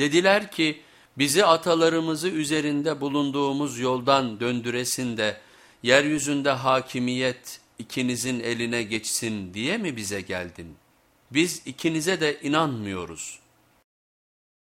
Dediler ki bizi atalarımızı üzerinde bulunduğumuz yoldan döndüresin de yeryüzünde hakimiyet ikinizin eline geçsin diye mi bize geldin? Biz ikinize de inanmıyoruz.''